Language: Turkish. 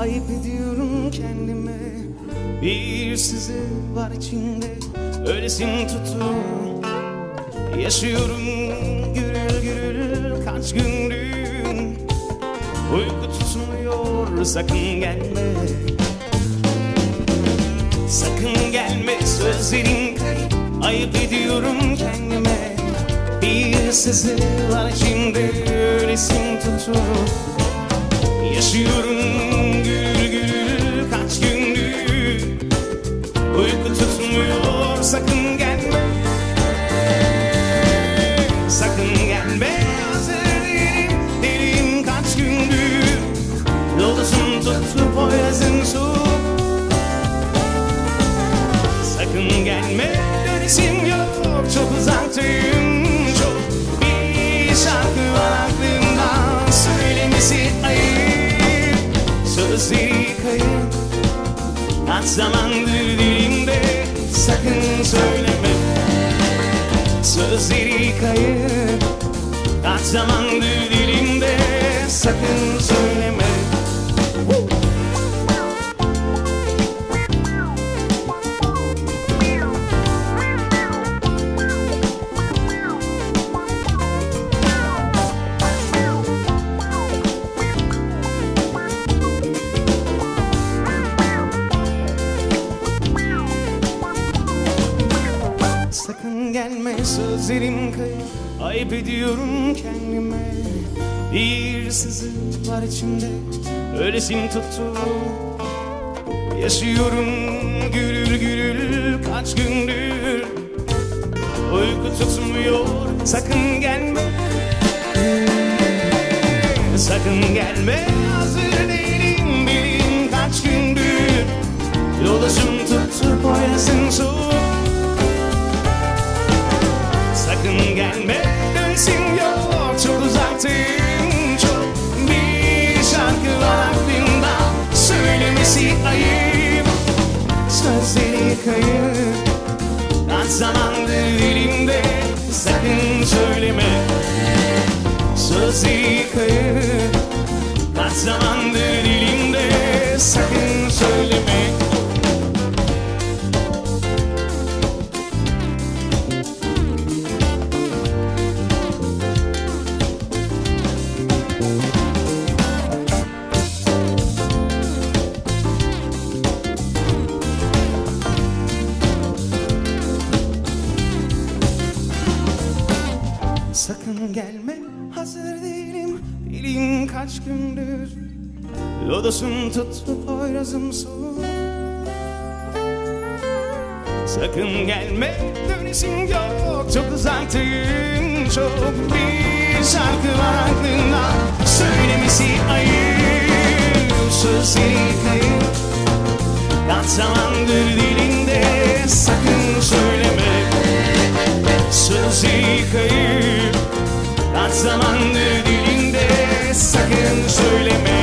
Ayıp ediyorum kendime. Bir sızı var içinde Öylesin tutuyor Yaşıyorum. Gürül gürül kaç gündür Uyku tutmuyor sakın gelme. Sakın gelme sözlerin kayıp Ayıp ediyorum kendime. Bir sızı var içinde Öylesin tutuyor Yaşıyorum gül gül kaç gündür. Uyku tutmuyor sakın gelme. Sakın gelme hazır değilim. Kaç gündür. Yoldaşım tuttu poyrazın soğuk Sakın gelme dönesim yok. Çok uzaktayım Sözleri kayıp Kaç zamandır dilimde Sakın söyleme. Sözleri kayıp Kaç zamandır dilimde Sakın söyleme Sakın gelme sözlerim kayıp. Ayıp ediyorum kendime. Bir sızı var içimde. Öylesin tuttu. Yaşıyorum gürül gürül kaç gündür. Uyku tutmuyor sakın gelme. Sakın gelme hazır Sözleri kayıp. Kaç zamandır dilimde sakın söyleme. Sözleri kayıp Sakın gelme hazır değilim. Dilim kaç gündür Lodosum tuttu poyrazım soğuk. Sakın gelme dönesim yok. Çok uzaktayım çok Bir şarkı var aklımda Söylemesi ayıp Sözleri kayıp. Kaç zamandır Söyleme